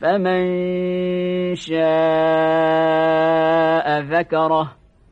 فمن شاء ذكره